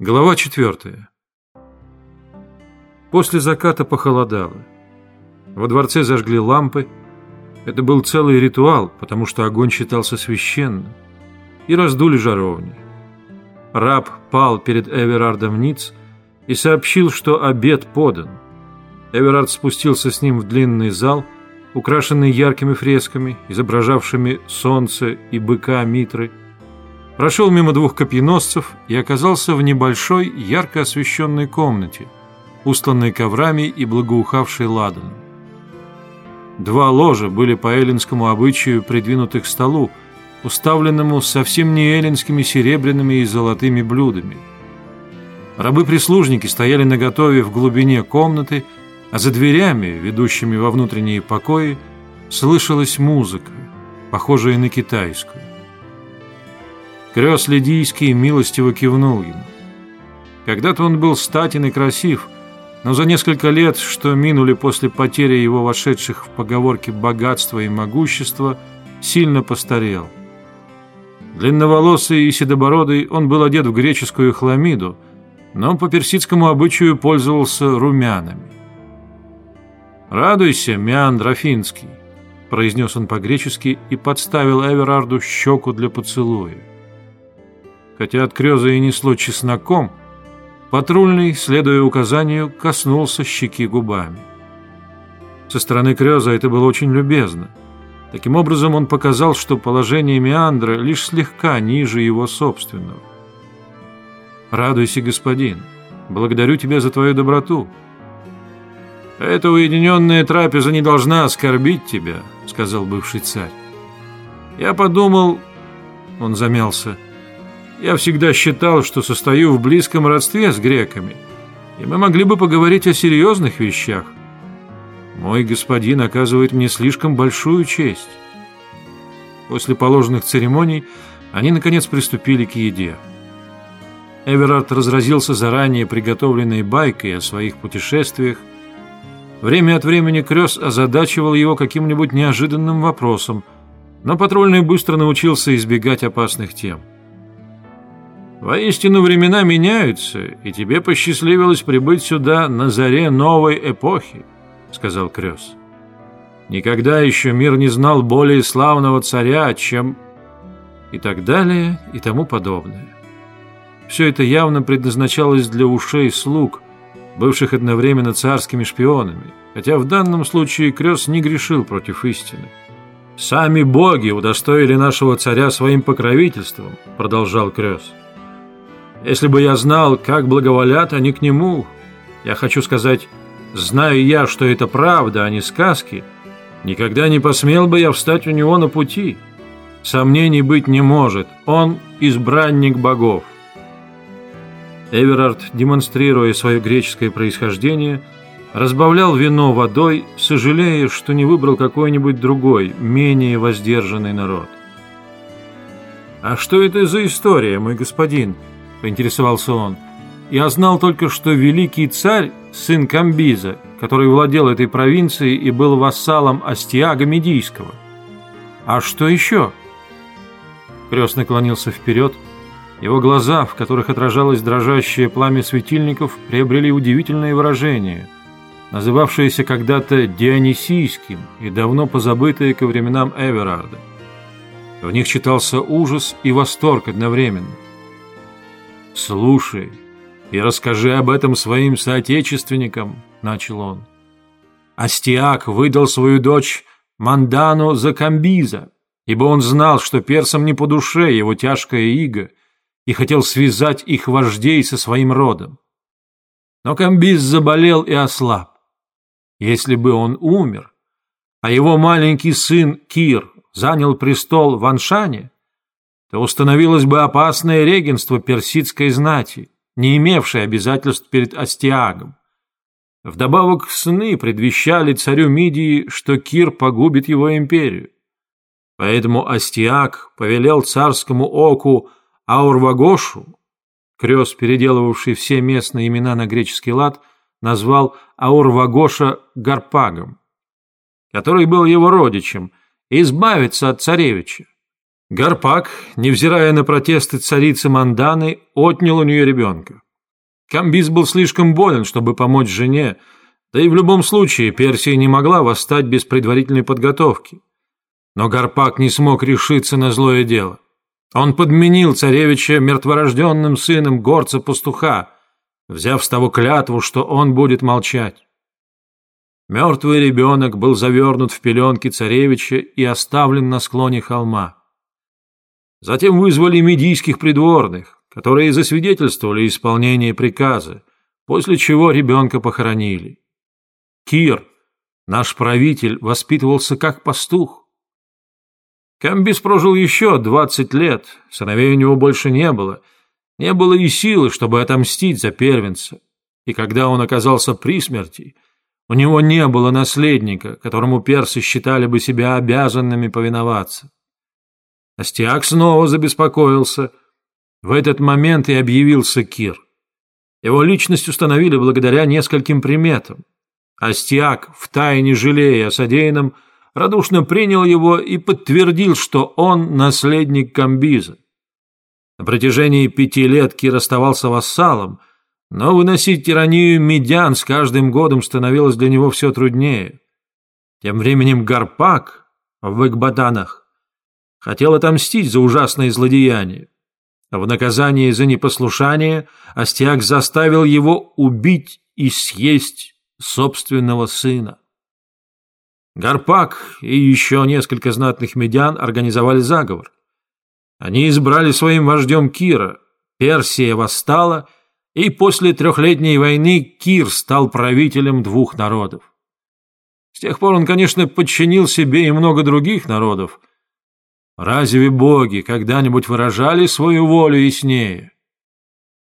Глава четвертая. После заката похолодало. Во дворце зажгли лампы. Это был целый ритуал, потому что огонь считался священным. И раздули жаровни. Раб пал перед Эверардом ниц и сообщил, что обед подан. Эверард спустился с ним в длинный зал, украшенный яркими фресками, изображавшими солнце и быка Митры, прошел мимо двух копьеносцев и оказался в небольшой, ярко освещенной комнате, устланной коврами и благоухавшей ладаном. Два ложа были по эллинскому обычаю придвинуты к столу, уставленному совсем не эллинскими серебряными и золотыми блюдами. Рабы-прислужники стояли наготове в глубине комнаты, а за дверями, ведущими во внутренние покои, слышалась музыка, похожая на китайскую. Крёс Лидийский милостиво кивнул ему. Когда-то он был статен и красив, но за несколько лет, что минули после потери его вошедших в поговорки богатства и могущества, сильно постарел. Длинноволосый и седобородый, он был одет в греческую хламиду, но по персидскому обычаю пользовался румянами. «Радуйся, Миан Афинский», — произнес он по-гречески и подставил Эверарду щеку для поцелуя. Хотя от Крёза и несло чесноком, патрульный, следуя указанию, коснулся щеки губами. Со стороны Крёза это было очень любезно. Таким образом, он показал, что положение Меандра лишь слегка ниже его собственного. «Радуйся, господин. Благодарю тебя за твою доброту». «Эта уединенная трапеза не должна оскорбить тебя», — сказал бывший царь. «Я подумал...» — он замялся — я всегда считал, что состою в близком родстве с греками, и мы могли бы поговорить о серьезных вещах. Мой господин оказывает мне слишком большую честь. После положенных церемоний они, наконец, приступили к еде. Эверард разразился заранее приготовленной байкой о своих путешествиях. Время от времени Крёс озадачивал его каким-нибудь неожиданным вопросом, но патрульный быстро научился избегать опасных тем. Воистину времена меняются, и тебе посчастливилось прибыть сюда на заре новой эпохи, сказал Крёс. Никогда еще мир не знал более славного царя, чем и так далее, и тому подобное. Все это явно предназначалось для ушей слуг, бывших одновременно царскими шпионами, хотя в данном случае Крёс не грешил против истины. «Сами боги удостоили нашего царя своим покровительством», — продолжал Крёс. Если бы я знал, как благоволят они к нему, я хочу сказать, знаю я, что это правда, а не сказки, никогда не посмел бы я встать у него на пути. Сомнений быть не может, он избранник богов. Эверард, демонстрируя свое греческое происхождение, разбавлял вино водой, сожалея, что не выбрал какой-нибудь другой, менее воздержанный народ. «А что это за история, мой господин?» – поинтересовался он. «Я знал только, что великий царь, сын Камбиза, который владел этой провинцией и был вассалом Астиага Медийского. А что еще?» Крест наклонился вперед. Его глаза, в которых отражалось дрожащее пламя светильников, приобрели удивительное выражение, называвшееся когда-то Дионисийским и давно позабытое ко временам Эверарда. В них читался ужас и восторг одновременно. «Слушай и расскажи об этом своим соотечественникам», — начал он. Астиак выдал свою дочь Мандану за Камбиза, ибо он знал, что персам не по душе его тяжкая ига, и хотел связать их вождей со своим родом. Но Камбиз заболел и ослаб. Если бы он умер, а его маленький сын Кир занял престол в Аншане, то установилось бы опасное регенство персидской знати, не имевшее обязательств перед Астиагом. Вдобавок сны предвещали царю Мидии, что Кир погубит его империю. Поэтому Астиаг повелел царскому оку Аурвагошу, крест, переделывавший все местные имена на греческий лад, назвал Аурвагоша Гарпагом, который был его родичем, избавиться от царевича. Гарпак, невзирая на протесты царицы Манданы, отнял у нее ребенка. Камбиз был слишком болен, чтобы помочь жене, да и в любом случае Персия не могла восстать без предварительной подготовки. Но Гарпак не смог решиться на злое дело. Он подменил царевича мертворожденным сыном горца-пастуха, взяв с того клятву, что он будет молчать. Мертвый ребенок был завернут в пеленки царевича и оставлен на склоне холма. Затем вызвали медийских придворных, которые засвидетельствовали исполнение приказа, после чего ребенка похоронили. Кир, наш правитель, воспитывался как пастух. Камбис прожил еще двадцать лет, сыновей у него больше не было, не было и силы, чтобы отомстить за первенца. И когда он оказался при смерти, у него не было наследника, которому персы считали бы себя обязанными повиноваться. Астиак снова забеспокоился. В этот момент и объявился Кир. Его личность установили благодаря нескольким приметам. Астиак, втайне жалея о содеянном, радушно принял его и подтвердил, что он наследник Камбиза. На протяжении пяти лет Кир оставался вассалом, но выносить тиранию медян с каждым годом становилось для него все труднее. Тем временем Гарпак в Экбатанах хотел отомстить за ужасное злодеяние. В наказание за непослушание Астиак заставил его убить и съесть собственного сына. Гарпак и еще несколько знатных медян организовали заговор. Они избрали своим вождем Кира, Персия восстала, и после трехлетней войны Кир стал правителем двух народов. С тех пор он, конечно, подчинил себе и много других народов, Разве боги когда-нибудь выражали свою волю яснее?